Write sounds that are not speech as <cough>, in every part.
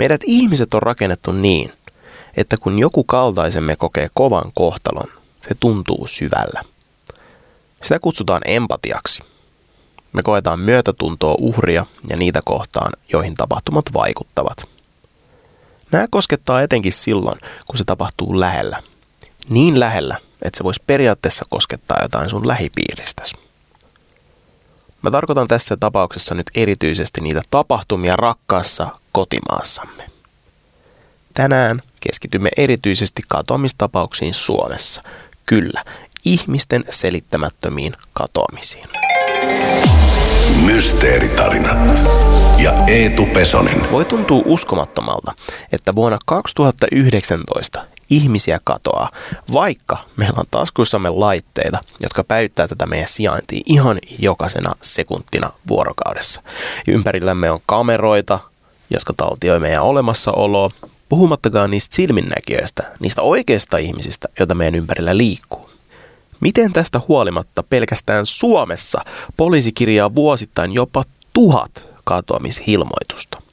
Meidät ihmiset on rakennettu niin, että kun joku kaltaisemme kokee kovan kohtalon, se tuntuu syvällä. Sitä kutsutaan empatiaksi. Me koetaan myötätuntoa uhria ja niitä kohtaan, joihin tapahtumat vaikuttavat. Nämä koskettaa etenkin silloin, kun se tapahtuu lähellä. Niin lähellä, että se voisi periaatteessa koskettaa jotain sun lähipiiristäsi. Mä tarkoitan tässä tapauksessa nyt erityisesti niitä tapahtumia rakkaassa kotimaassamme. Tänään keskitymme erityisesti katoamistapauksiin Suomessa. Kyllä, ihmisten selittämättömiin katoamisiin. Mysteeritarinat ja Eetu Pesonen. Voi tuntua uskomattomalta, että vuonna 2019 ihmisiä katoaa, vaikka meillä on taskuissamme laitteita, jotka päivittää tätä meidän sijaintia ihan jokaisena sekuntina vuorokaudessa. Ympärillämme on kameroita, jotka taltioi meidän olemassaoloa, puhumattakaan niistä silminnäkijöistä, niistä oikeista ihmisistä, joita meidän ympärillä liikkuu. Miten tästä huolimatta pelkästään Suomessa poliisi kirjaa vuosittain jopa tuhat katoamishilmoitusta?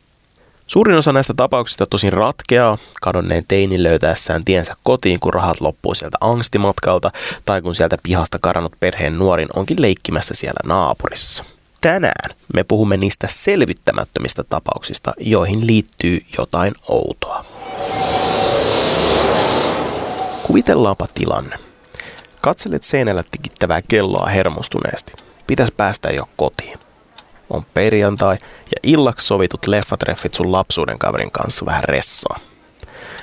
Suurin osa näistä tapauksista tosin ratkeaa kadonneen teinin löytäessään tiensä kotiin, kun rahat loppuu sieltä angstimatkalta tai kun sieltä pihasta karannut perheen nuorin onkin leikkimässä siellä naapurissa. Tänään me puhumme niistä selvittämättömistä tapauksista, joihin liittyy jotain outoa. Kuvitellaanpa tilanne. Katselet seinällä tikittävää kelloa hermostuneesti. Pitäisi päästä jo kotiin. On perjantai ja illaksi sovitut leffatreffit sun lapsuuden kaverin kanssa vähän ressaa.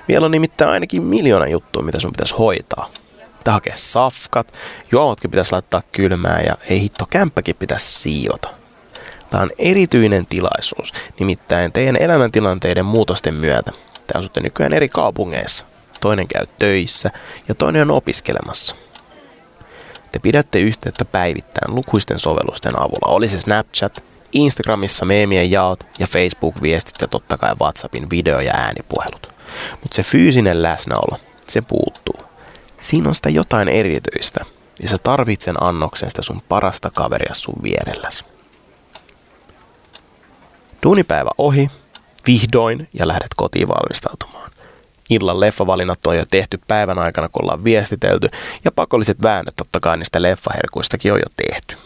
Vielä on nimittäin ainakin miljoona juttua, mitä sun pitäisi hoitaa. Pitää hakea safkat, juomatkin pitäisi laittaa kylmään ja ei hitto, kämppäkin pitäisi siivota. Tämä on erityinen tilaisuus, nimittäin teidän elämäntilanteiden muutosten myötä. Te asutte nykyään eri kaupungeissa. Toinen käy töissä ja toinen on opiskelemassa. Te pidätte yhteyttä päivittäin lukuisten sovellusten avulla. Oli se Snapchat, Instagramissa meemien jaot ja Facebook-viestit ja totta kai WhatsAppin video- ja äänipuhelut. Mutta se fyysinen läsnäolo, se puuttuu. Siinä on sitä jotain erityistä ja sä tarvitsen annoksen sitä sun parasta kaveria sun vierelläsi. Duunipäivä ohi, vihdoin ja lähdet kotiin valmistautumaan. Illan leffavalinnat on jo tehty päivän aikana, kun ollaan viestitelty, ja pakolliset väännöt totta kai niistä leffaherkuistakin on jo tehty.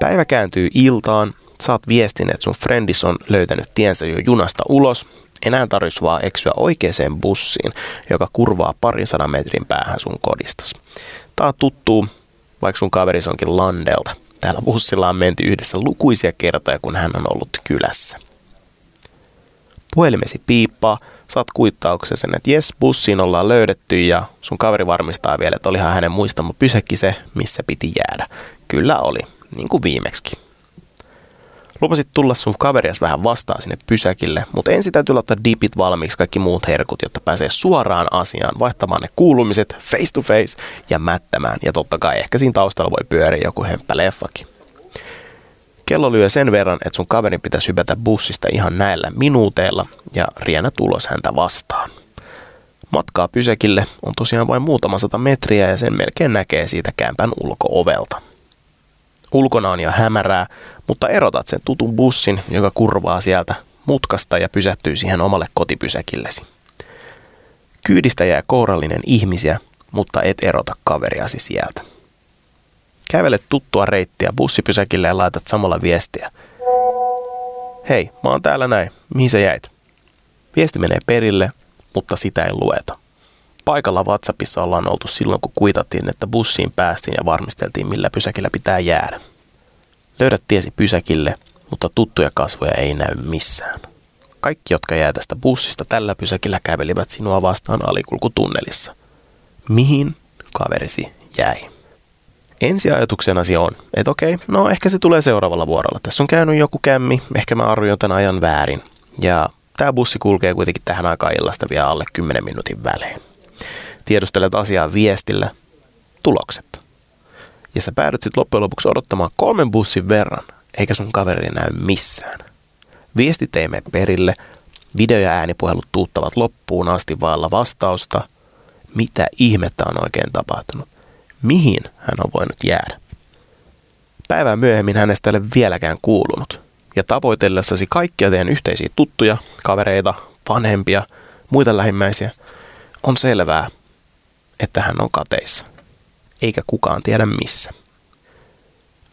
Päivä kääntyy iltaan, saat viestin, että sun frendis on löytänyt tiensä jo junasta ulos, enää tarvitsisi vaan eksyä oikeaan bussiin, joka kurvaa parin sadan metrin päähän sun kodistas. Tää tuttuu, vaikka sun kaveris onkin Landelta. Täällä bussilla on menty yhdessä lukuisia kertoja, kun hän on ollut kylässä. Puhelimesi piippaa, saat kuittauksen että jes, bussiin ollaan löydetty ja sun kaveri varmistaa vielä, että olihan hänen muistama pysäkki se, missä piti jäädä. Kyllä oli, niin kuin viimeksi. Lupasit tulla sun kaverias vähän vastaan sinne pysäkille, mutta ensin täytyy laittaa dipit valmiiksi kaikki muut herkut, jotta pääsee suoraan asiaan, vaihtamaan ne kuulumiset face to face ja mättämään. Ja totta kai ehkä siinä taustalla voi pyöriä joku hemppä leffakin. Kello lyö sen verran, että sun kaverin pitäisi hypätä bussista ihan näillä minuuteilla ja rienä tulos häntä vastaan. Matkaa pysäkille on tosiaan vain muutama sata metriä ja sen melkein näkee siitä kämpän ulkoovelta. Ulkona on jo hämärää, mutta erotat sen tutun bussin, joka kurvaa sieltä mutkasta ja pysähtyy siihen omalle kotipysäkillesi. Kyydistä jää kourallinen ihmisiä, mutta et erota kaveriasi sieltä. Kävelet tuttua reittiä bussipysäkille ja laitat samalla viestiä. Hei, mä oon täällä näin. Mihin sä jäit? Viesti menee perille, mutta sitä ei lueta. Paikalla WhatsAppissa ollaan oltu silloin, kun kuitattiin, että bussiin päästiin ja varmisteltiin, millä pysäkillä pitää jäädä. Löydät tiesi pysäkille, mutta tuttuja kasvoja ei näy missään. Kaikki, jotka jää tästä bussista tällä pysäkillä, kävelivät sinua vastaan alikulkutunnelissa. Mihin kaverisi jäi? Ensiajatuksenasi on, että okei, no ehkä se tulee seuraavalla vuorolla. Tässä on käynyt joku kämmi, ehkä mä arvioin tämän ajan väärin. Ja tämä bussi kulkee kuitenkin tähän aikaan illasta vielä alle 10 minuutin välein. Tiedustelet asiaa viestillä, tulokset. Ja sä päädyt sitten loppujen lopuksi odottamaan kolmen bussin verran, eikä sun kaveri näy missään. Viestit ei mene perille, video- ja äänipuhelut tuuttavat loppuun asti vailla vastausta. Mitä ihmettä on oikein tapahtunut? Mihin hän on voinut jäädä? Päivää myöhemmin hänestä ei ole vieläkään kuulunut. ja tavoitellessasi kaikkia teidän yhteisiä tuttuja, kavereita, vanhempia, muita lähimmäisiä, on selvää, että hän on kateissa, eikä kukaan tiedä missä.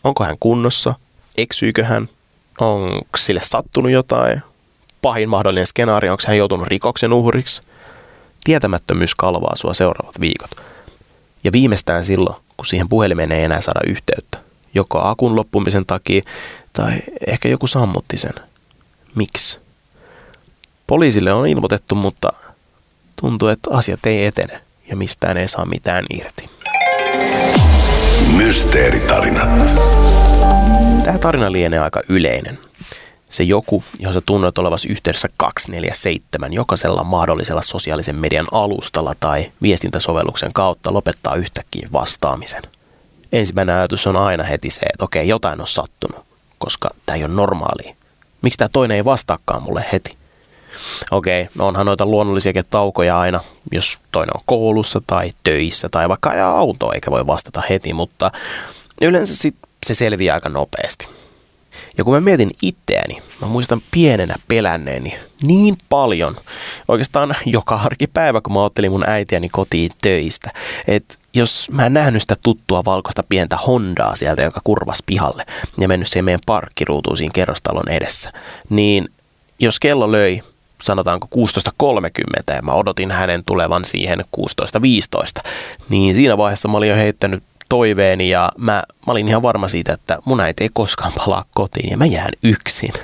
Onko hän kunnossa? Eksyykö hän? Onko sille sattunut jotain? Pahin mahdollinen skenaario, onko hän joutunut rikoksen uhriksi? Tietämättömyys kalvaa sua seuraavat viikot. Ja viimeistään silloin, kun siihen puhelimeen ei enää saada yhteyttä. Joko akun loppumisen takia tai ehkä joku sammutti sen. Miksi? Poliisille on ilmoitettu, mutta tuntuu, että asiat ei etene ja mistään ei saa mitään irti. Mysteeritarinat. Tämä tarina lienee aika yleinen. Se joku, johon sä tunnet olevasi yhteydessä 247 jokaisella mahdollisella sosiaalisen median alustalla tai viestintäsovelluksen kautta lopettaa yhtäkkiä vastaamisen. Ensimmäinen ajatus on aina heti se, että okei, jotain on sattunut, koska tämä ei ole normaalia. Miksi tämä toinen ei vastaakaan mulle heti? Okei, no onhan noita luonnollisiakin taukoja aina, jos toinen on koulussa tai töissä tai vaikka ajaa autoa eikä voi vastata heti, mutta yleensä sit se selviää aika nopeasti. Ja kun mä mietin itseäni, mä muistan pienenä pelänneeni niin paljon, oikeastaan joka arkipäivä, kun mä ottelin mun äitiäni kotiin töistä, että jos mä en nähnyt sitä tuttua valkoista pientä Hondaa sieltä, joka kurvas pihalle ja mennyt siihen meidän parkkiruutuun siinä kerrostalon edessä, niin jos kello löi sanotaanko 16.30 ja mä odotin hänen tulevan siihen 16.15, niin siinä vaiheessa mä olin jo heittänyt toiveeni ja mä, mä olin ihan varma siitä, että mun äiti ei koskaan palaa kotiin ja mä jään yksin. <laughs>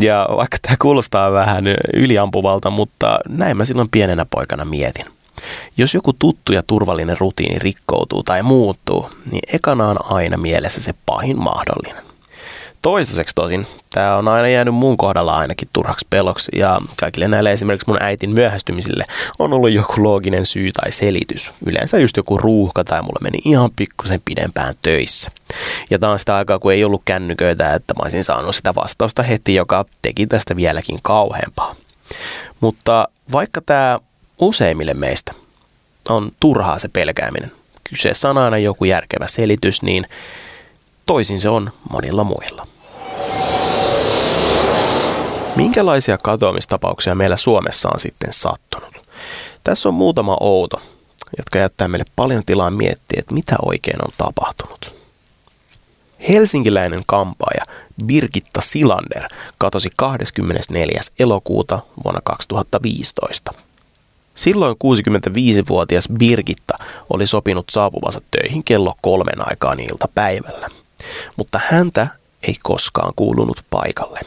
Ja vaikka tämä kuulostaa vähän yliampuvalta, mutta näin mä silloin pienenä poikana mietin. Jos joku tuttu ja turvallinen rutiini rikkoutuu tai muuttuu, niin ekana on aina mielessä se pahin mahdollinen. Toistaiseksi tosin tämä on aina jäänyt mun kohdalla ainakin turhaksi peloksi ja kaikille näille esimerkiksi mun äitin myöhästymisille on ollut joku looginen syy tai selitys. Yleensä just joku ruuhka tai mulla meni ihan pikkusen pidempään töissä. Ja tämä on sitä aikaa, kun ei ollut kännyköitä, että mä olisin saanut sitä vastausta heti, joka teki tästä vieläkin kauheampaa. Mutta vaikka tämä useimmille meistä on turhaa se pelkääminen, kyseessä on aina joku järkevä selitys, niin toisin se on monilla muilla. Minkälaisia katoamistapauksia meillä Suomessa on sitten sattunut? Tässä on muutama outo, jotka jättää meille paljon tilaa miettiä, että mitä oikein on tapahtunut. Helsinkiläinen kampaaja Birgitta Silander katosi 24. elokuuta vuonna 2015. Silloin 65-vuotias Birgitta oli sopinut saapuvansa töihin kello kolmen aikaan iltapäivällä, mutta häntä ei koskaan kuulunut paikalle.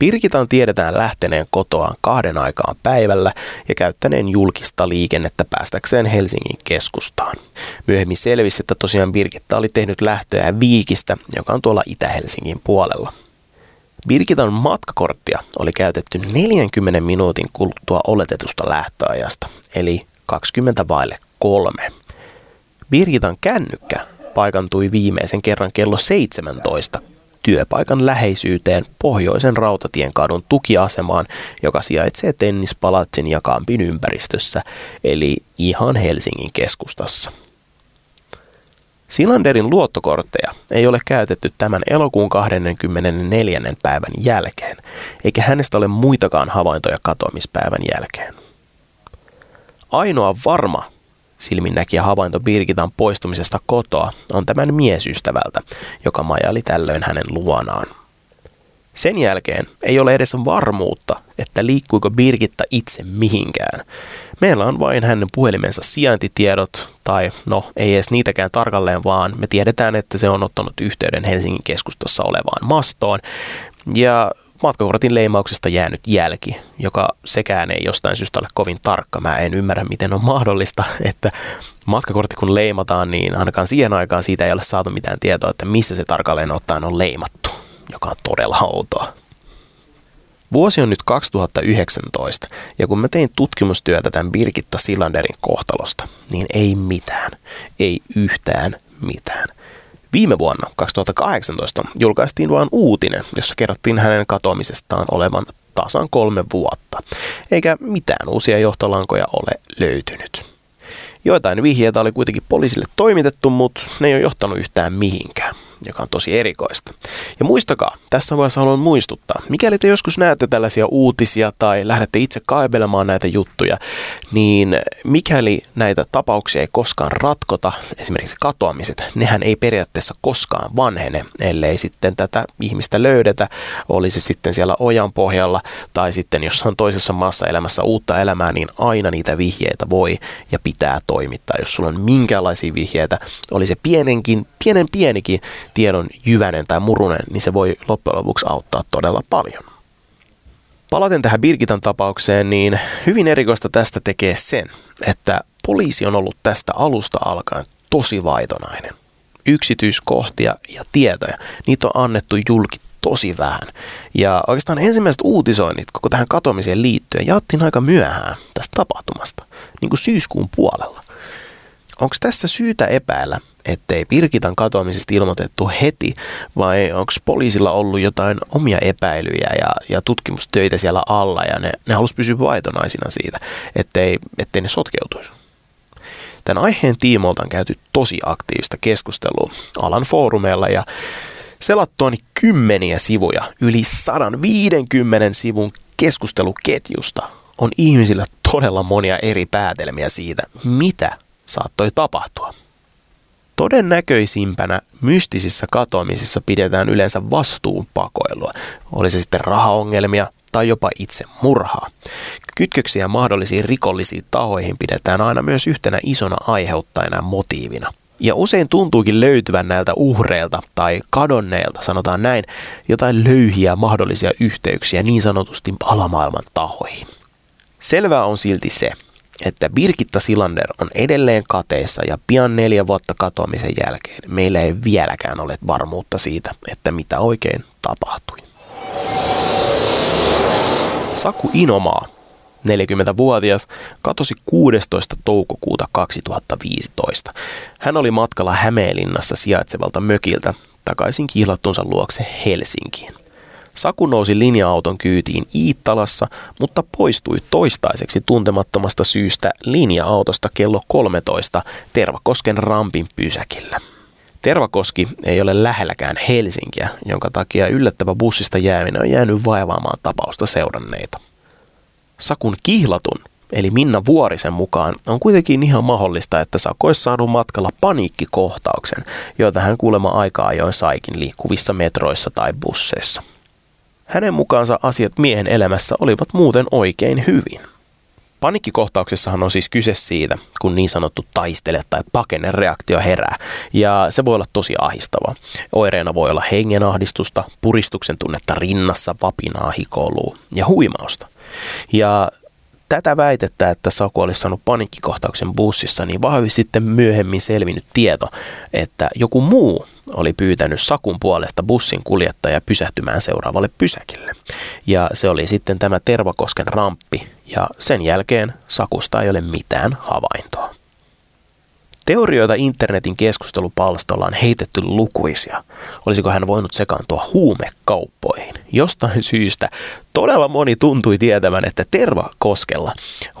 Pirkitan tiedetään lähteneen kotoaan kahden aikaan päivällä ja käyttäneen julkista liikennettä päästäkseen Helsingin keskustaan. Myöhemmin selvisi, että tosiaan Birgitta oli tehnyt lähtöä Viikistä, joka on tuolla Itä-Helsingin puolella. Birgitan matkakorttia oli käytetty 40 minuutin kuluttua oletetusta lähtöajasta, eli 20 vaille kolme. Birgitan kännykkä paikantui viimeisen kerran kello 17 työpaikan läheisyyteen Pohjoisen rautatien kadun tukiasemaan, joka sijaitsee Tennispalatsin ja Kampin ympäristössä, eli ihan Helsingin keskustassa. Silanderin luottokortteja ei ole käytetty tämän elokuun 24. päivän jälkeen, eikä hänestä ole muitakaan havaintoja katoamispäivän jälkeen. Ainoa varma silminnäkijä havainto Birgitan poistumisesta kotoa on tämän miesystävältä, joka majaili tällöin hänen luonaan. Sen jälkeen ei ole edes varmuutta, että liikkuiko Birgitta itse mihinkään. Meillä on vain hänen puhelimensa sijaintitiedot, tai no ei edes niitäkään tarkalleen, vaan me tiedetään, että se on ottanut yhteyden Helsingin keskustassa olevaan mastoon. Ja matkakortin leimauksesta jäänyt jälki, joka sekään ei jostain syystä ole kovin tarkka. Mä en ymmärrä, miten on mahdollista, että matkakortti kun leimataan, niin ainakaan siihen aikaan siitä ei ole saatu mitään tietoa, että missä se tarkalleen ottaen on leimattu, joka on todella outoa. Vuosi on nyt 2019, ja kun mä tein tutkimustyötä tämän Birgitta Silanderin kohtalosta, niin ei mitään, ei yhtään mitään. Viime vuonna, 2018, julkaistiin vain uutinen, jossa kerrottiin hänen katoamisestaan olevan tasan kolme vuotta, eikä mitään uusia johtolankoja ole löytynyt. Joitain vihjeitä oli kuitenkin poliisille toimitettu, mutta ne ei ole johtanut yhtään mihinkään. Joka on tosi erikoista. Ja muistakaa, tässä vaiheessa haluan muistuttaa, mikäli te joskus näette tällaisia uutisia tai lähdette itse kaivelemaan näitä juttuja, niin mikäli näitä tapauksia ei koskaan ratkota, esimerkiksi katoamiset, nehän ei periaatteessa koskaan vanhene, ellei sitten tätä ihmistä löydetä, olisi sitten siellä ojan pohjalla tai sitten jossain toisessa maassa elämässä uutta elämää, niin aina niitä vihjeitä voi ja pitää toimittaa. Jos sulla on minkäänlaisia vihjeitä, oli se pienenkin, pienen pienikin tiedon jyvänen tai murunen, niin se voi loppujen lopuksi auttaa todella paljon. Palaten tähän Birgitan tapaukseen, niin hyvin erikoista tästä tekee sen, että poliisi on ollut tästä alusta alkaen tosi vaitonainen. Yksityiskohtia ja tietoja, niitä on annettu julki tosi vähän. Ja oikeastaan ensimmäiset uutisoinnit koko tähän katoamiseen liittyen jaettiin aika myöhään tästä tapahtumasta, niin kuin syyskuun puolella. Onko tässä syytä epäillä, ettei Pirkitan katoamisesta ilmoitettu heti, vai onko poliisilla ollut jotain omia epäilyjä ja, ja tutkimustöitä siellä alla, ja ne, ne halusi pysyä vaitonaisina siitä, ettei, ettei ne sotkeutuisi? Tämän aiheen tiimoilta on käyty tosi aktiivista keskustelua alan foorumeilla ja selattuani kymmeniä sivuja, yli 150 sivun keskusteluketjusta, on ihmisillä todella monia eri päätelmiä siitä, mitä saattoi tapahtua. Todennäköisimpänä mystisissä katoamisissa pidetään yleensä vastuunpakoilua, oli se sitten rahaongelmia tai jopa itse murhaa. Kytköksiä mahdollisiin rikollisiin tahoihin pidetään aina myös yhtenä isona aiheuttajana ja motiivina. Ja usein tuntuukin löytyvän näiltä uhreilta tai kadonneilta, sanotaan näin, jotain löyhiä mahdollisia yhteyksiä niin sanotusti alamaailman tahoihin. Selvää on silti se, että Birgitta Silander on edelleen kateessa ja pian neljä vuotta katoamisen jälkeen meillä ei vieläkään ole varmuutta siitä, että mitä oikein tapahtui. Saku Inomaa, 40-vuotias, katosi 16. toukokuuta 2015. Hän oli matkalla Hämeenlinnassa sijaitsevalta mökiltä takaisin kihlattunsa luokse Helsinkiin. Saku nousi linja-auton kyytiin Iittalassa, mutta poistui toistaiseksi tuntemattomasta syystä linja-autosta kello 13 Tervakosken rampin pysäkillä. Tervakoski ei ole lähelläkään Helsinkiä, jonka takia yllättävä bussista jääminen on jäänyt vaivaamaan tapausta seuranneita. Sakun kihlatun, eli Minna Vuorisen mukaan, on kuitenkin ihan mahdollista, että Sako olisi saanut matkalla paniikkikohtauksen, jota hän kuulemma aikaa ajoin saikin liikkuvissa metroissa tai busseissa. Hänen mukaansa asiat miehen elämässä olivat muuten oikein hyvin. Panikkikohtauksessahan on siis kyse siitä, kun niin sanottu taistele tai pakene reaktio herää, ja se voi olla tosi ahistava. Oireena voi olla hengenahdistusta, puristuksen tunnetta rinnassa, papinaa, hikoilua ja huimausta. Ja tätä väitettä, että Saku olisi saanut panikkikohtauksen bussissa, niin vahvisti sitten myöhemmin selvinnyt tieto, että joku muu oli pyytänyt Sakun puolesta bussin kuljettaja pysähtymään seuraavalle pysäkille. Ja se oli sitten tämä Tervakosken ramppi, ja sen jälkeen Sakusta ei ole mitään havaintoa. Teorioita internetin keskustelupalstolla on heitetty lukuisia. Olisiko hän voinut sekaantua huumekauppoihin? Jostain syystä todella moni tuntui tietävän, että Tervakoskella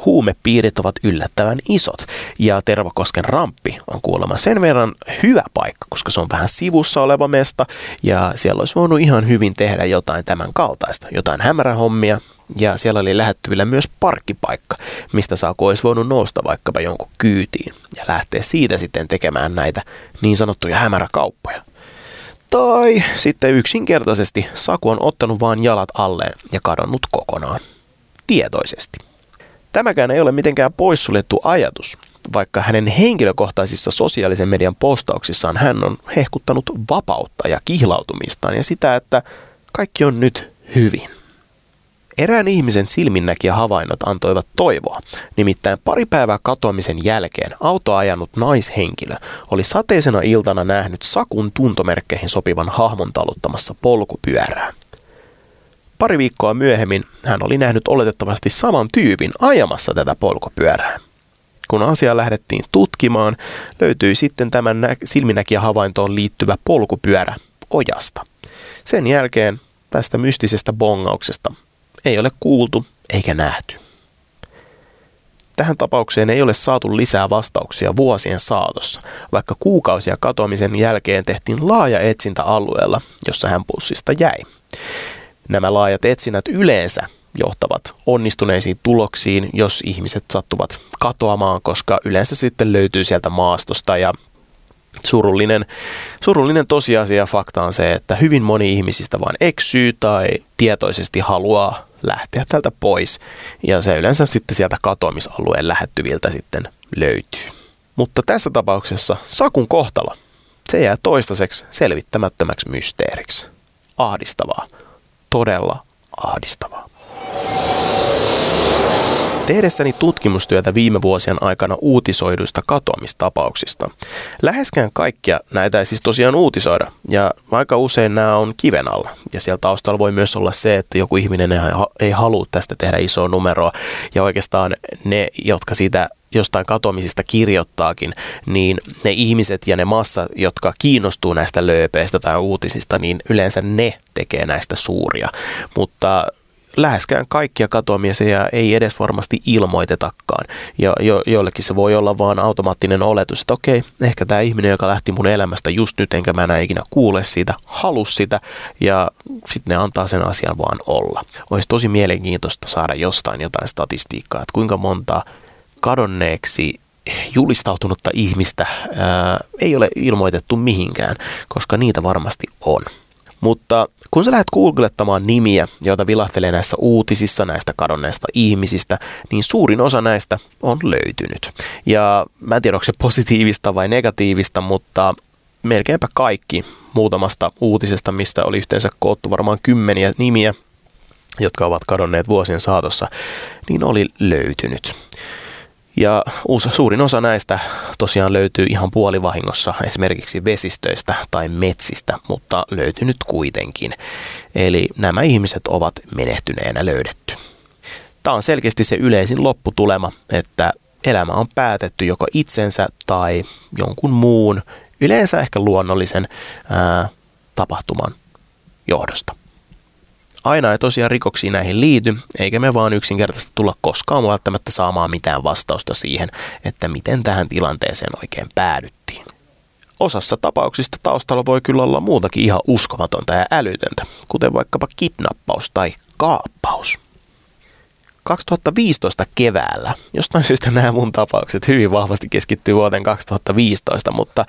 huumepiirit ovat yllättävän isot. Ja Tervakosken ramppi on kuulemma sen verran hyvä paikka, koska se on vähän sivussa oleva mesta ja siellä olisi voinut ihan hyvin tehdä jotain tämän kaltaista. Jotain hämärähommia ja siellä oli lähettyvillä myös parkkipaikka, mistä saa olisi voinut nousta vaikkapa jonkun kyytiin ja lähteä siitä sitten tekemään näitä niin sanottuja hämäräkauppoja. Tai sitten yksinkertaisesti Saku on ottanut vain jalat alleen ja kadonnut kokonaan. Tietoisesti. Tämäkään ei ole mitenkään poissuljettu ajatus, vaikka hänen henkilökohtaisissa sosiaalisen median postauksissaan hän on hehkuttanut vapautta ja kihlautumistaan ja sitä, että kaikki on nyt hyvin. Erään ihmisen silminnäkiä havainnot antoivat toivoa. Nimittäin pari päivää katoamisen jälkeen auto ajanut naishenkilö oli sateisena iltana nähnyt Sakun tuntomerkkeihin sopivan hahmon taluttamassa polkupyörää. Pari viikkoa myöhemmin hän oli nähnyt oletettavasti saman tyypin ajamassa tätä polkupyörää. Kun asiaa lähdettiin tutkimaan, löytyi sitten tämän nä- silminnäkiä havaintoon liittyvä polkupyörä ojasta. Sen jälkeen tästä mystisestä bongauksesta ei ole kuultu eikä nähty. tähän tapaukseen ei ole saatu lisää vastauksia vuosien saatossa, vaikka kuukausia katoamisen jälkeen tehtiin laaja etsintä alueella, jossa hän pussista jäi. Nämä laajat etsinnät yleensä johtavat onnistuneisiin tuloksiin, jos ihmiset sattuvat katoamaan, koska yleensä sitten löytyy sieltä maastosta ja surullinen, surullinen tosiasia ja fakta on se, että hyvin moni ihmisistä vain eksyy tai tietoisesti haluaa lähteä tältä pois ja se yleensä sitten sieltä katoamisalueen lähettyviltä sitten löytyy. Mutta tässä tapauksessa Sakun kohtalo, se jää toistaiseksi selvittämättömäksi mysteeriksi. Ahdistavaa. Todella ahdistavaa. Tehdessäni tutkimustyötä viime vuosien aikana uutisoiduista katoamistapauksista. Läheskään kaikkia näitä ei siis tosiaan uutisoida, ja aika usein nämä on kiven alla. Ja siellä taustalla voi myös olla se, että joku ihminen ei halua tästä tehdä isoa numeroa, ja oikeastaan ne, jotka siitä jostain katoamisista kirjoittaakin, niin ne ihmiset ja ne massa, jotka kiinnostuu näistä lööpeistä tai uutisista, niin yleensä ne tekee näistä suuria. Mutta läheskään kaikkia katoamisia ei edes varmasti ilmoitetakaan. Ja jo, joillekin se voi olla vaan automaattinen oletus, että okei, ehkä tämä ihminen, joka lähti mun elämästä just nyt, enkä mä enää ikinä kuule siitä, halus sitä, ja sitten ne antaa sen asian vaan olla. Olisi tosi mielenkiintoista saada jostain jotain statistiikkaa, että kuinka monta kadonneeksi julistautunutta ihmistä ää, ei ole ilmoitettu mihinkään, koska niitä varmasti on. Mutta kun sä lähdet googlettamaan nimiä, joita vilahtelee näissä uutisissa näistä kadonneista ihmisistä, niin suurin osa näistä on löytynyt. Ja mä en tiedä, onko se positiivista vai negatiivista, mutta melkeinpä kaikki muutamasta uutisesta, mistä oli yhteensä koottu varmaan kymmeniä nimiä, jotka ovat kadonneet vuosien saatossa, niin oli löytynyt. Ja suurin osa näistä tosiaan löytyy ihan puolivahingossa esimerkiksi vesistöistä tai metsistä, mutta löytynyt kuitenkin. Eli nämä ihmiset ovat menehtyneenä löydetty. Tämä on selkeästi se yleisin lopputulema, että elämä on päätetty joko itsensä tai jonkun muun, yleensä ehkä luonnollisen ää, tapahtuman johdosta. Aina ei tosiaan rikoksiin näihin liity, eikä me vaan yksinkertaisesti tulla koskaan välttämättä saamaan mitään vastausta siihen, että miten tähän tilanteeseen oikein päädyttiin. Osassa tapauksista taustalla voi kyllä olla muutakin ihan uskomatonta ja älytöntä, kuten vaikkapa kidnappaus tai kaappaus. 2015 keväällä, jostain syystä nämä mun tapaukset hyvin vahvasti keskittyy vuoteen 2015, mutta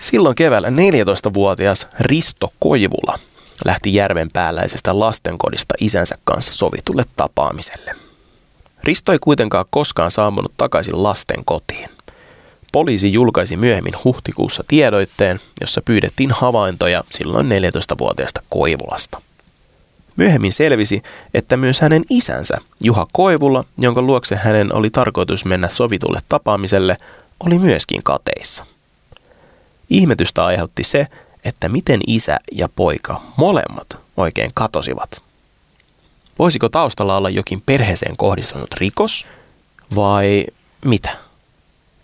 silloin keväällä 14-vuotias Risto Koivula lähti järvenpääläisestä lastenkodista isänsä kanssa sovitulle tapaamiselle. Risto ei kuitenkaan koskaan saapunut takaisin lasten kotiin. Poliisi julkaisi myöhemmin huhtikuussa tiedoitteen, jossa pyydettiin havaintoja silloin 14-vuotiaasta Koivulasta. Myöhemmin selvisi, että myös hänen isänsä, Juha Koivula, jonka luokse hänen oli tarkoitus mennä sovitulle tapaamiselle, oli myöskin kateissa. Ihmetystä aiheutti se, että miten isä ja poika molemmat oikein katosivat. Voisiko taustalla olla jokin perheeseen kohdistunut rikos vai mitä?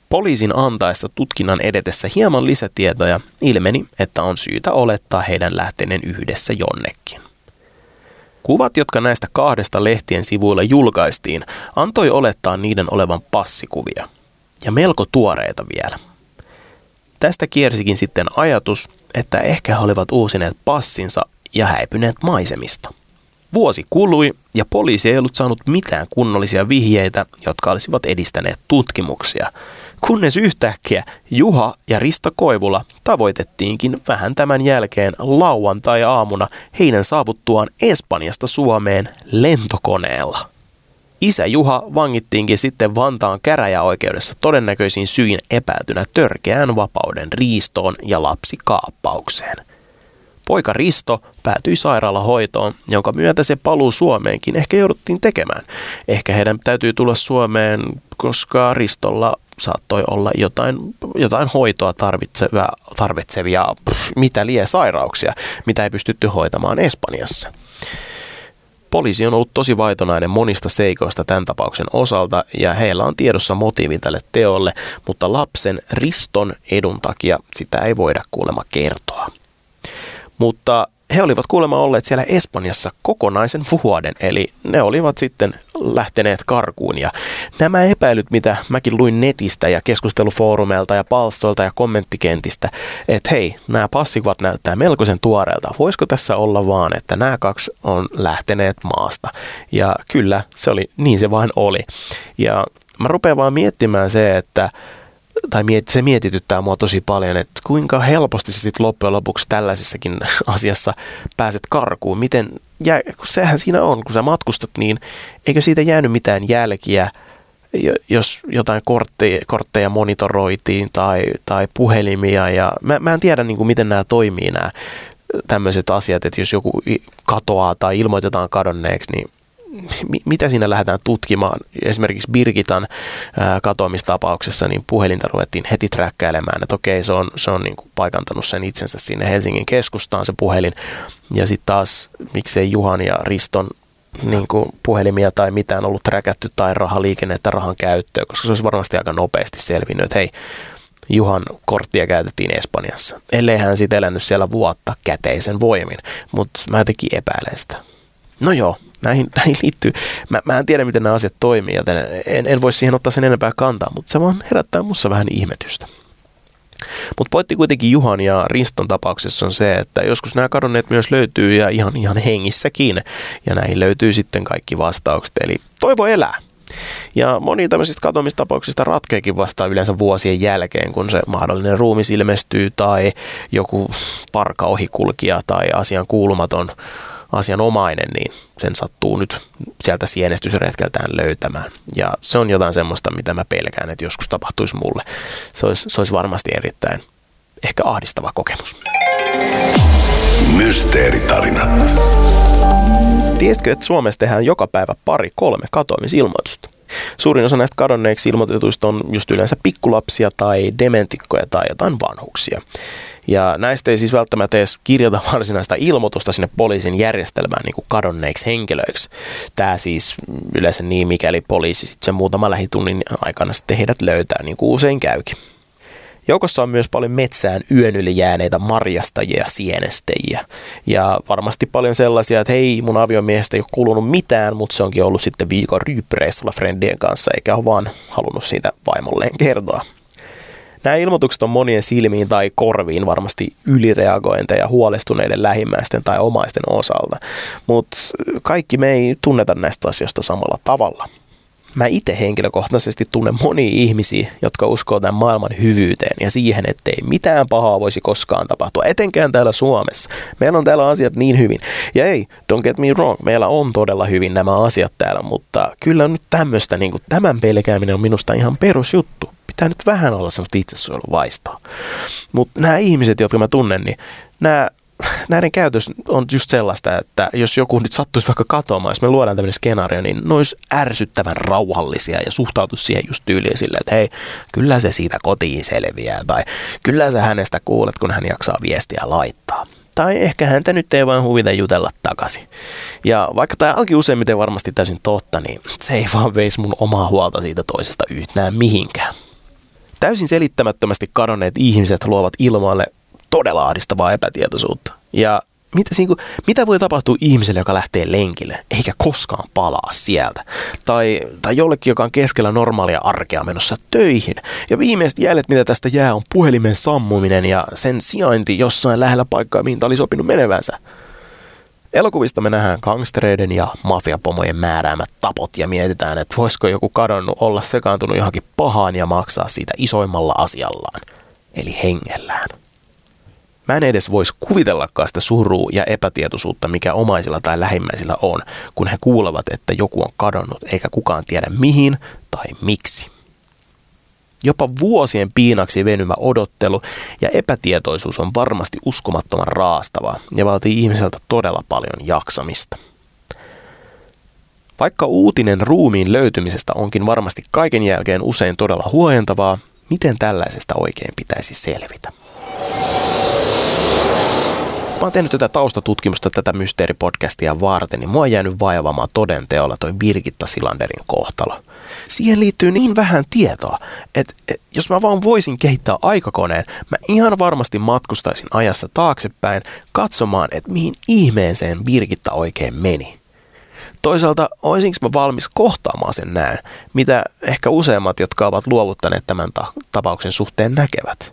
Poliisin antaessa tutkinnan edetessä hieman lisätietoja ilmeni, että on syytä olettaa heidän lähteneen yhdessä jonnekin. Kuvat, jotka näistä kahdesta lehtien sivuilla julkaistiin, antoi olettaa niiden olevan passikuvia. Ja melko tuoreita vielä. Tästä kiersikin sitten ajatus, että ehkä he olivat uusineet passinsa ja häipyneet maisemista. Vuosi kului ja poliisi ei ollut saanut mitään kunnollisia vihjeitä, jotka olisivat edistäneet tutkimuksia, kunnes yhtäkkiä Juha ja Risto Koivula tavoitettiinkin vähän tämän jälkeen lauantai-aamuna heidän saavuttuaan Espanjasta Suomeen lentokoneella. Isä Juha vangittiinkin sitten Vantaan käräjäoikeudessa todennäköisin syin epäiltynä törkeään vapauden riistoon ja lapsikaappaukseen. Poika Risto päätyi sairaalahoitoon, jonka myötä se paluu Suomeenkin ehkä jouduttiin tekemään. Ehkä heidän täytyy tulla Suomeen, koska Ristolla saattoi olla jotain, jotain hoitoa tarvitsevia, tarvitsevia pff, mitä lie sairauksia, mitä ei pystytty hoitamaan Espanjassa. Poliisi on ollut tosi vaitonainen monista seikoista tämän tapauksen osalta ja heillä on tiedossa motiivi tälle teolle, mutta lapsen riston edun takia sitä ei voida kuulemma kertoa. Mutta he olivat kuulemma olleet siellä Espanjassa kokonaisen vuoden, eli ne olivat sitten lähteneet karkuun. Ja nämä epäilyt, mitä mäkin luin netistä ja keskustelufoorumeilta ja palstoilta ja kommenttikentistä, että hei, nämä passikuvat näyttää melkoisen tuoreelta. Voisiko tässä olla vaan, että nämä kaksi on lähteneet maasta? Ja kyllä, se oli, niin se vain oli. Ja mä rupean vaan miettimään se, että tai miet, se mietityttää mua tosi paljon, että kuinka helposti sä sitten loppujen lopuksi tällaisessakin asiassa pääset karkuun. Miten, jää, kun sehän siinä on, kun sä matkustat, niin eikö siitä jäänyt mitään jälkiä, jos jotain kortteja, kortteja monitoroitiin tai, tai puhelimia. Ja mä, mä en tiedä, niin kuin, miten nämä toimii nämä tämmöiset asiat, että jos joku katoaa tai ilmoitetaan kadonneeksi, niin mitä siinä lähdetään tutkimaan. Esimerkiksi Birgitan katoamistapauksessa niin puhelinta ruvettiin heti träkkäilemään, että okei, se on, se on niin kuin paikantanut sen itsensä sinne Helsingin keskustaan se puhelin. Ja sitten taas, miksei Juhan ja Riston niin kuin puhelimia tai mitään ollut räkätty tai rahaliikennettä rahan käyttöä, koska se olisi varmasti aika nopeasti selvinnyt, että hei, Juhan korttia käytettiin Espanjassa. Ellei hän sitten elänyt siellä vuotta käteisen voimin, mutta mä jotenkin epäilen sitä. No joo, näihin, <laughs> näihin liittyy. Mä, mä en tiedä, miten nämä asiat toimii, joten en, en voi siihen ottaa sen enempää kantaa, mutta se vaan herättää mussa vähän ihmetystä. Mutta pointti kuitenkin Juhan ja Riston tapauksessa on se, että joskus nämä kadonneet myös löytyy ja ihan, ihan hengissäkin. Ja näihin löytyy sitten kaikki vastaukset. Eli toivo elää. Ja moni tämmöisistä katoamistapauksista ratkeekin vasta yleensä vuosien jälkeen, kun se mahdollinen ruumis ilmestyy tai joku parka ohikulkija tai asian kuulumaton asianomainen, niin sen sattuu nyt sieltä sienestysretkeltään löytämään. Ja se on jotain semmoista, mitä mä pelkään, että joskus tapahtuisi mulle. Se olisi, se olisi varmasti erittäin ehkä ahdistava kokemus. Mysteeritarinat. Tiesitkö, että Suomessa tehdään joka päivä pari kolme katoamisilmoitusta? Suurin osa näistä kadonneeksi ilmoitetuista on just yleensä pikkulapsia tai dementikkoja tai jotain vanhuksia. Ja näistä ei siis välttämättä edes kirjata <laughs> varsinaista ilmoitusta sinne poliisin järjestelmään niin kuin kadonneiksi henkilöiksi. Tämä siis yleensä niin, mikäli poliisi sitten muutama lähitunnin aikana sitten heidät löytää, niin kuin usein käykin. Joukossa on myös paljon metsään yön yli jääneitä marjastajia ja sienestäjiä. Ja varmasti paljon sellaisia, että hei, mun aviomiehestä ei ole kulunut mitään, mutta se onkin ollut sitten viikon ryyppireissulla friendien kanssa, eikä ole vaan halunnut siitä vaimolleen kertoa. Nämä ilmoitukset on monien silmiin tai korviin varmasti ylireagointeja huolestuneiden lähimmäisten tai omaisten osalta, mutta kaikki me ei tunneta näistä asioista samalla tavalla. Mä itse henkilökohtaisesti tunnen monia ihmisiä, jotka uskoo tämän maailman hyvyyteen ja siihen, ettei mitään pahaa voisi koskaan tapahtua, etenkään täällä Suomessa. Meillä on täällä asiat niin hyvin. Ja ei, don't get me wrong, meillä on todella hyvin nämä asiat täällä, mutta kyllä nyt tämmöistä, niin tämän pelkääminen on minusta ihan perusjuttu pitää nyt vähän olla semmoista itsesuojeluvaistoa. Mutta nämä ihmiset, jotka mä tunnen, niin nämä <laughs> näiden käytös on just sellaista, että jos joku nyt sattuisi vaikka katoamaan, jos me luodaan tämmöinen skenaario, niin ne olisi ärsyttävän rauhallisia ja suhtautuisi siihen just tyyliin silleen, että hei, kyllä se siitä kotiin selviää, tai kyllä sä hänestä kuulet, kun hän jaksaa viestiä laittaa. Tai ehkä häntä nyt ei vain huvita jutella takaisin. Ja vaikka tämä onkin useimmiten varmasti täysin totta, niin se ei vaan veisi mun omaa huolta siitä toisesta yhtään mihinkään. Täysin selittämättömästi kadonneet ihmiset luovat ilmoille todella ahdistavaa epätietoisuutta. Ja mitä, kuin, mitä voi tapahtua ihmiselle, joka lähtee lenkille, eikä koskaan palaa sieltä? Tai, tai jollekin, joka on keskellä normaalia arkea menossa töihin. Ja viimeiset jäljet, mitä tästä jää, on puhelimen sammuminen ja sen sijainti jossain lähellä paikkaa, mihin tämä oli sopinut menevänsä. Elokuvista me nähdään gangstereiden ja mafiapomojen määräämät tapot ja mietitään, että voisiko joku kadonnut olla sekaantunut johonkin pahaan ja maksaa siitä isoimmalla asiallaan, eli hengellään. Mä en edes voisi kuvitellakaan sitä surua ja epätietoisuutta, mikä omaisilla tai lähimmäisillä on, kun he kuulevat, että joku on kadonnut eikä kukaan tiedä mihin tai miksi. Jopa vuosien piinaksi venymä odottelu ja epätietoisuus on varmasti uskomattoman raastavaa ja vaatii ihmiseltä todella paljon jaksamista. Vaikka uutinen ruumiin löytymisestä onkin varmasti kaiken jälkeen usein todella huojentavaa, miten tällaisesta oikein pitäisi selvitä? Mä oon tehnyt tätä taustatutkimusta tätä mysteeripodcastia varten, niin mua on jäänyt vaivaamaan toden teolla toi Birgitta Silanderin kohtalo. Siihen liittyy niin vähän tietoa, että, että jos mä vaan voisin kehittää aikakoneen, mä ihan varmasti matkustaisin ajassa taaksepäin katsomaan, että mihin ihmeeseen Birgitta oikein meni. Toisaalta olisinko mä valmis kohtaamaan sen näin, mitä ehkä useimmat, jotka ovat luovuttaneet tämän ta- tapauksen suhteen näkevät.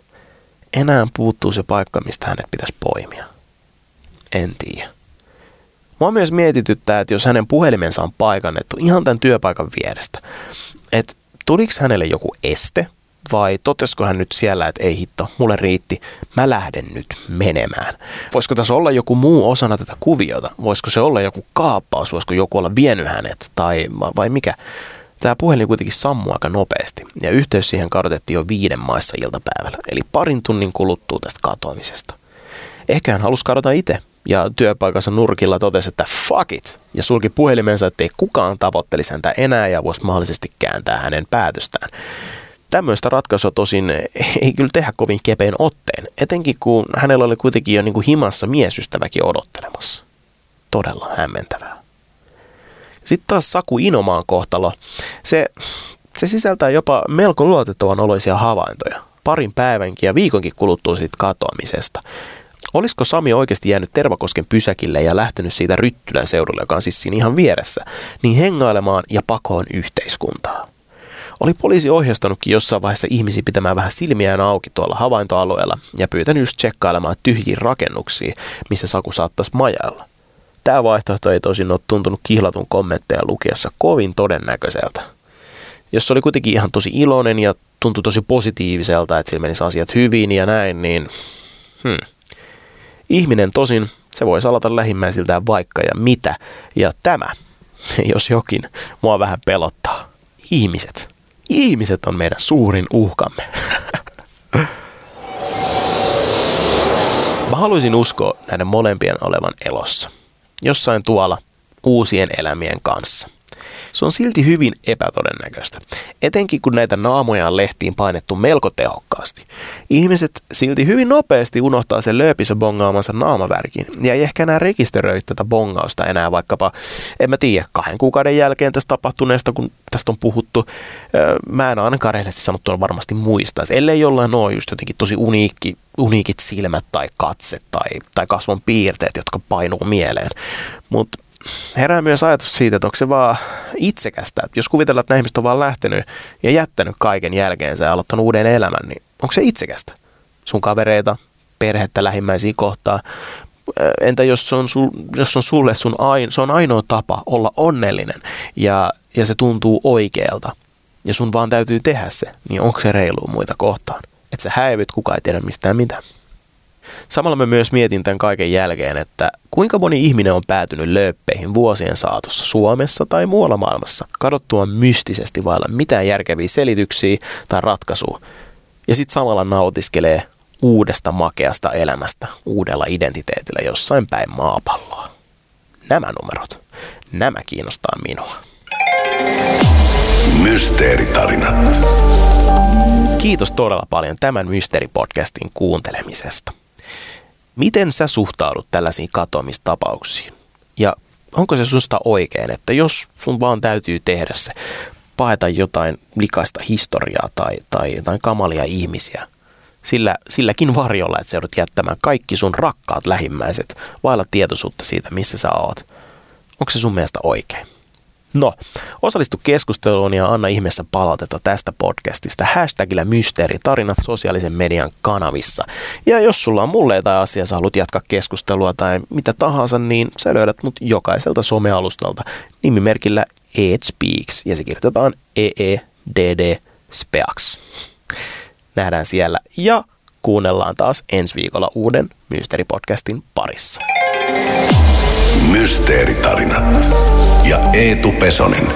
Enää puuttuu se paikka, mistä hänet pitäisi poimia. En tiedä. Mua myös mietityttää, että jos hänen puhelimensa on paikannettu ihan tämän työpaikan vierestä, että tuliko hänelle joku este – vai totesko hän nyt siellä, että ei hitto, mulle riitti, mä lähden nyt menemään. Voisiko tässä olla joku muu osana tätä kuviota? Voisiko se olla joku kaappaus? Voisiko joku olla vienyt hänet? Tai vai mikä? Tämä puhelin kuitenkin sammui aika nopeasti ja yhteys siihen kadotettiin jo viiden maissa iltapäivällä, eli parin tunnin kuluttua tästä katoamisesta. Ehkä hän halusi kadota itse ja työpaikansa nurkilla totesi, että fuck it, ja sulki puhelimensa, ettei kukaan tavoittelisi häntä enää ja voisi mahdollisesti kääntää hänen päätöstään. Tämmöistä ratkaisua tosin <laughs> ei kyllä tehdä kovin kepein otteen, etenkin kun hänellä oli kuitenkin jo niin kuin himassa miesystäväkin odottelemassa. Todella hämmentävää. Sitten taas Saku Inomaan kohtalo. Se, se sisältää jopa melko luotettavan oloisia havaintoja. Parin päivänkin ja viikonkin kuluttua siitä katoamisesta. Olisiko Sami oikeasti jäänyt Tervakosken pysäkille ja lähtenyt siitä Ryttylän seudulle, joka on siis siinä ihan vieressä, niin hengailemaan ja pakoon yhteiskuntaa? Oli poliisi ohjastanutkin jossain vaiheessa ihmisiä pitämään vähän silmiään auki tuolla havaintoalueella ja pyytänyt just tsekkailemaan tyhjiä rakennuksia, missä Saku saattaisi majailla. Tämä vaihtoehto ei tosin ole tuntunut kihlatun kommentteja lukiessa kovin todennäköiseltä. Jos oli kuitenkin ihan tosi iloinen ja tuntui tosi positiiviselta, että sillä menisi asiat hyvin ja näin, niin hmm. Ihminen tosin, se voi salata lähimmäisiltään vaikka ja mitä. Ja tämä, <laughs> jos jokin, mua vähän pelottaa. Ihmiset. Ihmiset on meidän suurin uhkamme. <laughs> Mä haluaisin uskoa näiden molempien olevan elossa. Jossain tuolla uusien elämien kanssa – se on silti hyvin epätodennäköistä, etenkin kun näitä naamoja on lehtiin painettu melko tehokkaasti. Ihmiset silti hyvin nopeasti unohtaa sen lööpissä bongaamansa naamavärkin ja ei ehkä enää rekisteröi tätä bongausta enää vaikkapa, en mä tiedä, kahden kuukauden jälkeen tästä tapahtuneesta, kun tästä on puhuttu. Mä en ainakaan rehellisesti sanottuna varmasti muistaisi, ellei jollain ole just jotenkin tosi uniikki, uniikit silmät tai katset tai, tai kasvon piirteet, jotka painuu mieleen. Mutta herää myös ajatus siitä, että onko se vaan itsekästä. Jos kuvitellaan, että nämä ihmiset on vaan lähtenyt ja jättänyt kaiken jälkeensä ja aloittanut uuden elämän, niin onko se itsekästä? Sun kavereita, perhettä, lähimmäisiä kohtaa. Entä jos se on, su, jos on sulle sun ain, se on ainoa tapa olla onnellinen ja, ja se tuntuu oikealta ja sun vaan täytyy tehdä se, niin onko se reilu muita kohtaan? Että sä häivyt, kukaan ei tiedä mistään mitään. Samalla mä myös mietin tämän kaiken jälkeen, että kuinka moni ihminen on päätynyt lööppeihin vuosien saatossa Suomessa tai muualla maailmassa, kadottua mystisesti vailla mitään järkeviä selityksiä tai ratkaisua, ja sitten samalla nautiskelee uudesta makeasta elämästä uudella identiteetillä jossain päin maapalloa. Nämä numerot, nämä kiinnostaa minua. Mysteeritarinat. Kiitos todella paljon tämän Mysteeri-podcastin kuuntelemisesta. Miten sä suhtaudut tällaisiin katoamistapauksiin? Ja onko se susta oikein, että jos sun vaan täytyy tehdä se, paeta jotain likaista historiaa tai, tai jotain kamalia ihmisiä, sillä, silläkin varjolla, että sä joudut jättämään kaikki sun rakkaat lähimmäiset vailla tietoisuutta siitä, missä sä oot. Onko se sun mielestä oikein? No, osallistu keskusteluun ja anna ihmeessä palautetta tästä podcastista hashtagillä mysteeritarinat sosiaalisen median kanavissa. Ja jos sulla on mulle jotain asiaa, sä haluat jatkaa keskustelua tai mitä tahansa, niin sä löydät mut jokaiselta somealustalta nimimerkillä Ed Speaks ja se kirjoitetaan EEDD Speaks. Nähdään siellä ja kuunnellaan taas ensi viikolla uuden Mysteeripodcastin parissa. Mysteeritarinat ja Eetu Pesonen.